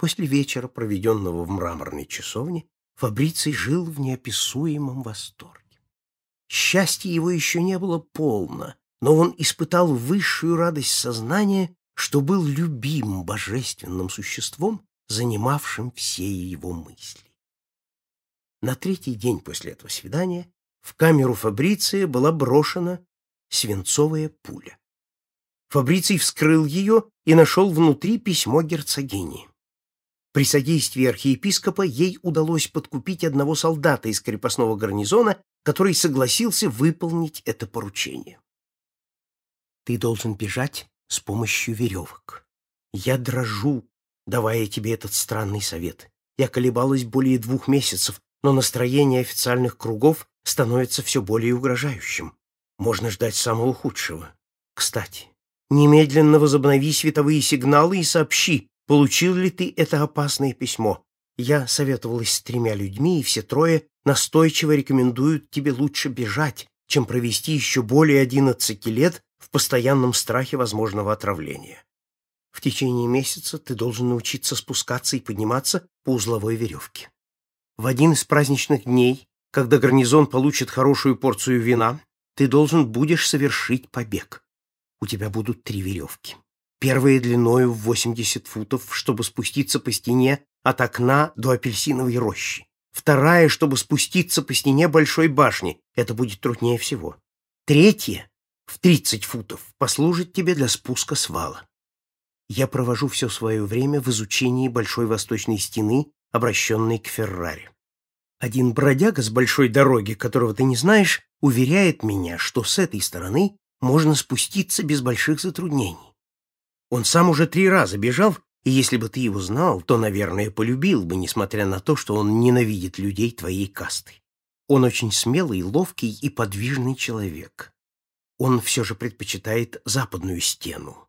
После вечера, проведенного в мраморной часовне, Фабриций жил в неописуемом восторге. Счастье его еще не было полно, но он испытал высшую радость сознания, что был любим божественным существом, занимавшим все его мысли. На третий день после этого свидания в камеру Фабриция была брошена свинцовая пуля. Фабриций вскрыл ее и нашел внутри письмо герцогини. При содействии архиепископа ей удалось подкупить одного солдата из крепостного гарнизона, который согласился выполнить это поручение. «Ты должен бежать с помощью веревок. Я дрожу, давая тебе этот странный совет. Я колебалась более двух месяцев, но настроение официальных кругов становится все более угрожающим. Можно ждать самого худшего. Кстати, немедленно возобнови световые сигналы и сообщи, Получил ли ты это опасное письмо? Я советовалась с тремя людьми, и все трое настойчиво рекомендуют тебе лучше бежать, чем провести еще более одиннадцати лет в постоянном страхе возможного отравления. В течение месяца ты должен научиться спускаться и подниматься по узловой веревке. В один из праздничных дней, когда гарнизон получит хорошую порцию вина, ты должен будешь совершить побег. У тебя будут три веревки. Первая длиною в 80 футов, чтобы спуститься по стене от окна до апельсиновой рощи. Вторая, чтобы спуститься по стене большой башни. Это будет труднее всего. Третья, в 30 футов, послужит тебе для спуска с вала. Я провожу все свое время в изучении большой восточной стены, обращенной к Феррари. Один бродяга с большой дороги, которого ты не знаешь, уверяет меня, что с этой стороны можно спуститься без больших затруднений. Он сам уже три раза бежал, и если бы ты его знал, то, наверное, полюбил бы, несмотря на то, что он ненавидит людей твоей касты. Он очень смелый, ловкий и подвижный человек. Он все же предпочитает западную стену.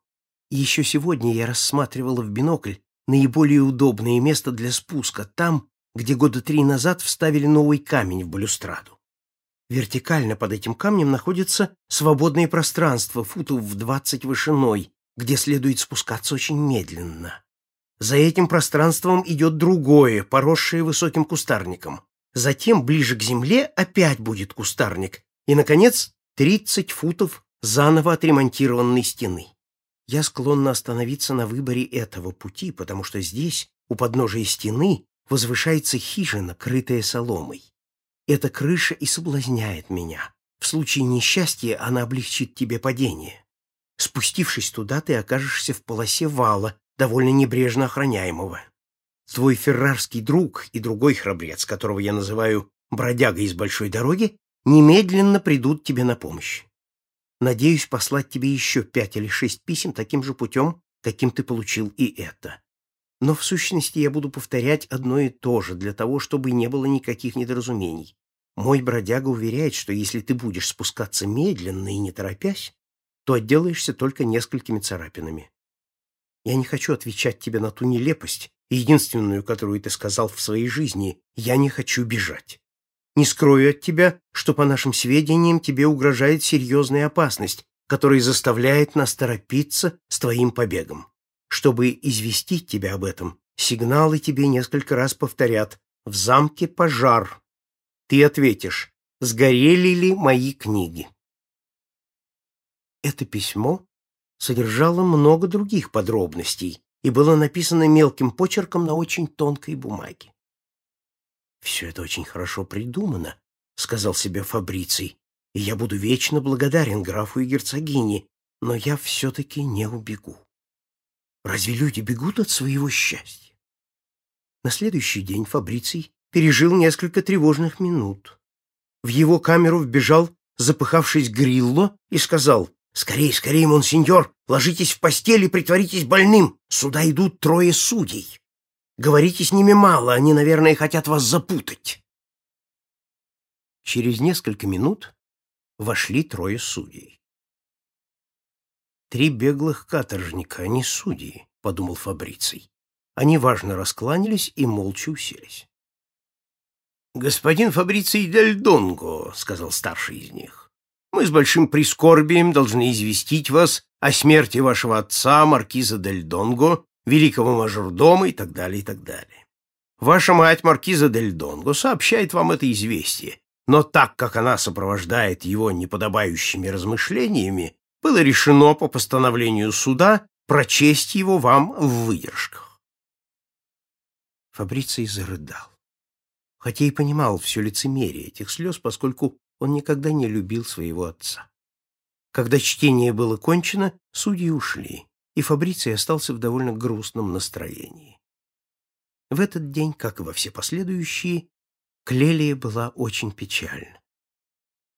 Еще сегодня я рассматривала в бинокль наиболее удобное место для спуска, там, где года три назад вставили новый камень в балюстраду. Вертикально под этим камнем находится свободное пространство, футов в двадцать вышиной, где следует спускаться очень медленно. За этим пространством идет другое, поросшее высоким кустарником. Затем, ближе к земле, опять будет кустарник. И, наконец, 30 футов заново отремонтированной стены. Я склонна остановиться на выборе этого пути, потому что здесь, у подножия стены, возвышается хижина, крытая соломой. Эта крыша и соблазняет меня. В случае несчастья она облегчит тебе падение. Спустившись туда, ты окажешься в полосе вала, довольно небрежно охраняемого. Твой феррарский друг и другой храбрец, которого я называю бродягой из большой дороги, немедленно придут тебе на помощь. Надеюсь послать тебе еще пять или шесть писем таким же путем, каким ты получил и это. Но в сущности я буду повторять одно и то же, для того, чтобы не было никаких недоразумений. Мой бродяга уверяет, что если ты будешь спускаться медленно и не торопясь, то отделаешься только несколькими царапинами. Я не хочу отвечать тебе на ту нелепость, единственную, которую ты сказал в своей жизни. Я не хочу бежать. Не скрою от тебя, что, по нашим сведениям, тебе угрожает серьезная опасность, которая заставляет нас торопиться с твоим побегом. Чтобы известить тебя об этом, сигналы тебе несколько раз повторят «В замке пожар». Ты ответишь «Сгорели ли мои книги?» Это письмо содержало много других подробностей и было написано мелким почерком на очень тонкой бумаге. «Все это очень хорошо придумано», — сказал себе Фабриций, «и я буду вечно благодарен графу и герцогине, но я все-таки не убегу. Разве люди бегут от своего счастья?» На следующий день Фабриций пережил несколько тревожных минут. В его камеру вбежал запыхавшись Грилло и сказал «Скорей, скорей, монсеньор, ложитесь в постель и притворитесь больным. Сюда идут трое судей. Говорите с ними мало, они, наверное, хотят вас запутать». Через несколько минут вошли трое судей. «Три беглых каторжника, они судьи», — подумал Фабриций. Они важно раскланялись и молча уселись. «Господин Фабриций Дель Донго», — сказал старший из них, мы с большим прискорбием должны известить вас о смерти вашего отца, маркиза Дель Донго, великого мажордома и так далее, и так далее. Ваша мать, маркиза Дель Донго, сообщает вам это известие, но так как она сопровождает его неподобающими размышлениями, было решено по постановлению суда прочесть его вам в выдержках. Фабриций зарыдал, хотя и понимал все лицемерие этих слез, поскольку он никогда не любил своего отца. Когда чтение было кончено, судьи ушли, и Фабриций остался в довольно грустном настроении. В этот день, как и во все последующие, Клелия была очень печальна.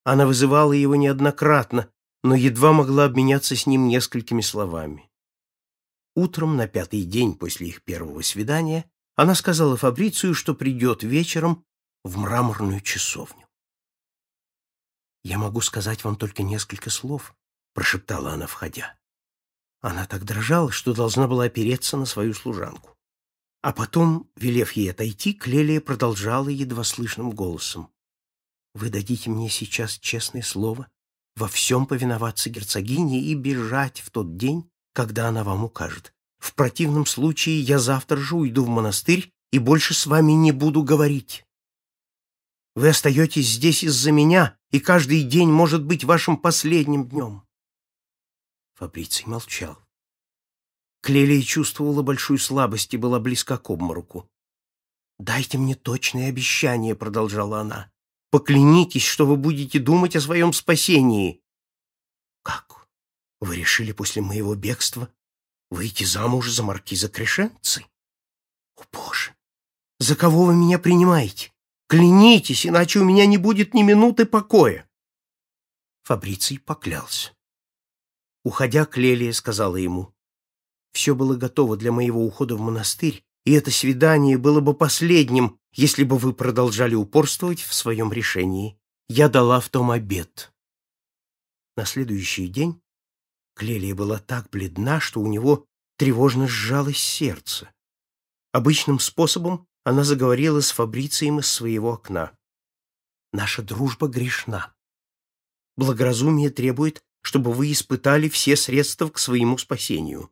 Она вызывала его неоднократно, но едва могла обменяться с ним несколькими словами. Утром, на пятый день после их первого свидания, она сказала Фабрицию, что придет вечером в мраморную часовню. «Я могу сказать вам только несколько слов», — прошептала она, входя. Она так дрожала, что должна была опереться на свою служанку. А потом, велев ей отойти, Клелия продолжала едва слышным голосом. «Вы дадите мне сейчас честное слово во всем повиноваться герцогине и бежать в тот день, когда она вам укажет. В противном случае я завтра же уйду в монастырь и больше с вами не буду говорить. Вы остаетесь здесь из-за меня, и каждый день может быть вашим последним днем. Фабриций молчал. Клелия чувствовала большую слабость и была близка к обмороку. «Дайте мне точное обещание», — продолжала она. «Поклянитесь, что вы будете думать о своем спасении». «Как? Вы решили после моего бегства выйти замуж за маркиза Крешенцы?» «О, Боже! За кого вы меня принимаете? Клянитесь, иначе у меня не будет ни минуты покоя!» Фабриций поклялся. Уходя, Клелия сказала ему, все было готово для моего ухода в монастырь, и это свидание было бы последним, если бы вы продолжали упорствовать в своем решении. Я дала в том обед. На следующий день Клелия была так бледна, что у него тревожно сжалось сердце. Обычным способом она заговорила с Фабрицием из своего окна. «Наша дружба грешна. Благоразумие требует, чтобы вы испытали все средства к своему спасению.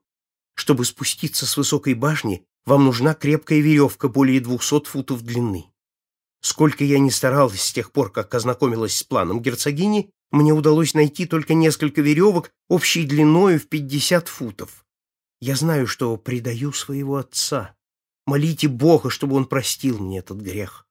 Чтобы спуститься с высокой башни, вам нужна крепкая веревка более двухсот футов длины. Сколько я не старалась с тех пор, как ознакомилась с планом герцогини, мне удалось найти только несколько веревок общей длиною в пятьдесят футов. Я знаю, что предаю своего отца. Молите Бога, чтобы он простил мне этот грех.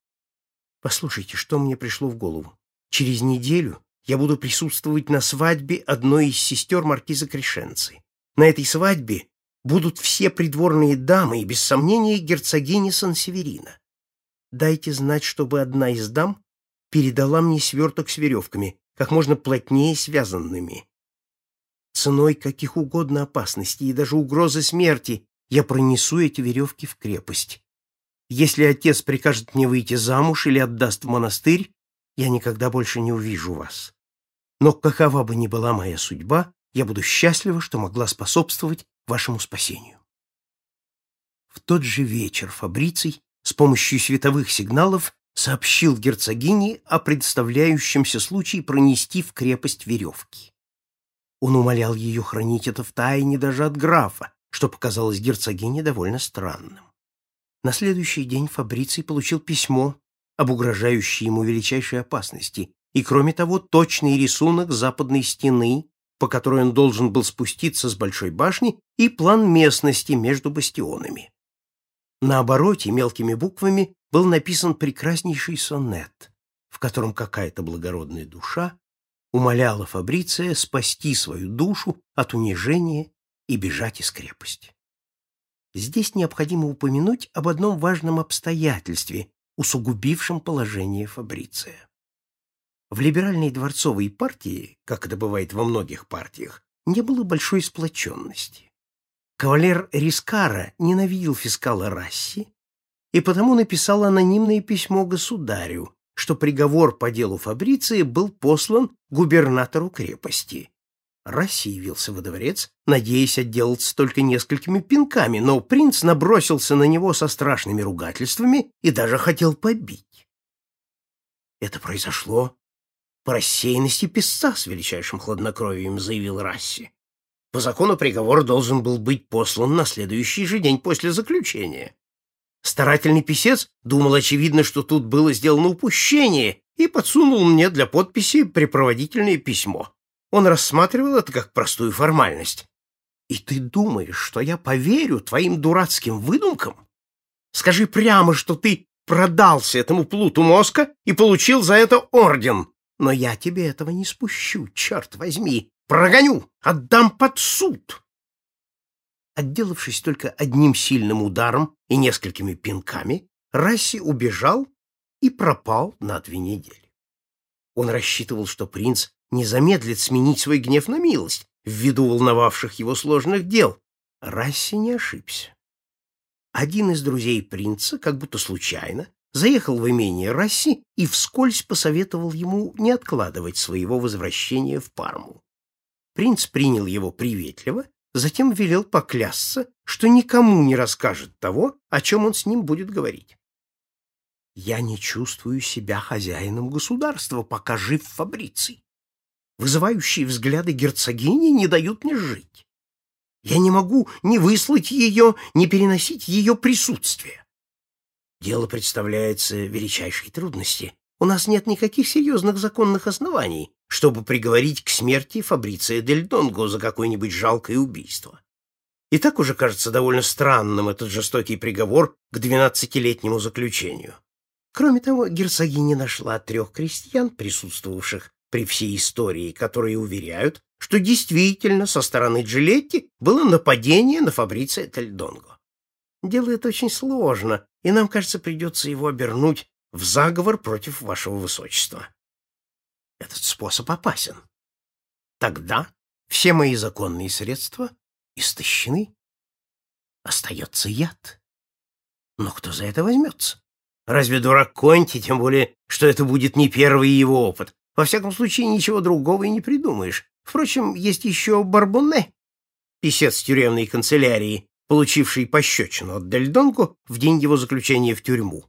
Послушайте, что мне пришло в голову. Через неделю я буду присутствовать на свадьбе одной из сестер маркиза Крешенцы. На этой свадьбе будут все придворные дамы и, без сомнения, герцогини Сан-Северина. Дайте знать, чтобы одна из дам передала мне сверток с веревками, как можно плотнее связанными. Ценой каких угодно опасностей и даже угрозы смерти я пронесу эти веревки в крепость. Если отец прикажет мне выйти замуж или отдаст в монастырь, я никогда больше не увижу вас. Но какова бы ни была моя судьба, я буду счастлива, что могла способствовать вашему спасению. В тот же вечер Фабриций с помощью световых сигналов сообщил герцогине о представляющемся случае пронести в крепость веревки. Он умолял ее хранить это в тайне даже от графа, что показалось герцогине довольно странным. На следующий день Фабриций получил письмо об угрожающей ему величайшей опасности и, кроме того, точный рисунок западной стены, по которой он должен был спуститься с большой башни, и план местности между бастионами. На обороте мелкими буквами был написан прекраснейший сонет, в котором какая-то благородная душа умоляла Фабриция спасти свою душу от унижения и бежать из крепости. Здесь необходимо упомянуть об одном важном обстоятельстве, усугубившем положение Фабриция. В либеральной дворцовой партии, как это бывает во многих партиях, не было большой сплоченности. Кавалер Рискара ненавидел фискала Расси и потому написал анонимное письмо государю, что приговор по делу Фабриции был послан губернатору крепости. Расси явился во дворец, надеясь отделаться только несколькими пинками, но принц набросился на него со страшными ругательствами и даже хотел побить. Это произошло по рассеянности писца с величайшим хладнокровием, заявил Расси. По закону приговор должен был быть послан на следующий же день после заключения. Старательный писец думал, очевидно, что тут было сделано упущение, и подсунул мне для подписи припроводительное письмо. Он рассматривал это как простую формальность. И ты думаешь, что я поверю твоим дурацким выдумкам? Скажи прямо, что ты продался этому плуту мозга и получил за это орден. Но я тебе этого не спущу, черт возьми. Прогоню, отдам под суд. Отделавшись только одним сильным ударом и несколькими пинками, Расси убежал и пропал на две недели. Он рассчитывал, что принц не замедлит сменить свой гнев на милость ввиду волновавших его сложных дел. Расси не ошибся. Один из друзей принца, как будто случайно, заехал в имение Расси и вскользь посоветовал ему не откладывать своего возвращения в Парму. Принц принял его приветливо, затем велел поклясться, что никому не расскажет того, о чем он с ним будет говорить. «Я не чувствую себя хозяином государства, пока жив Фабриций. Вызывающие взгляды герцогини не дают мне жить. Я не могу ни выслать ее, ни переносить ее присутствие. Дело представляется величайшей трудности. У нас нет никаких серьезных законных оснований, чтобы приговорить к смерти Фабриция Дель Донго за какое-нибудь жалкое убийство. И так уже кажется довольно странным этот жестокий приговор к двенадцатилетнему заключению. Кроме того, герцогиня нашла трех крестьян, присутствовавших при всей истории, которые уверяют, что действительно со стороны Джилетти было нападение на Фабриция Тельдонго. Дело это очень сложно, и нам, кажется, придется его обернуть в заговор против вашего высочества. Этот способ опасен. Тогда все мои законные средства истощены. Остается яд. Но кто за это возьмется? Разве дурак Конти, тем более, что это будет не первый его опыт? Во всяком случае, ничего другого и не придумаешь. Впрочем, есть еще Барбоне, писец тюремной канцелярии, получивший пощечину от Дельдонку в день его заключения в тюрьму.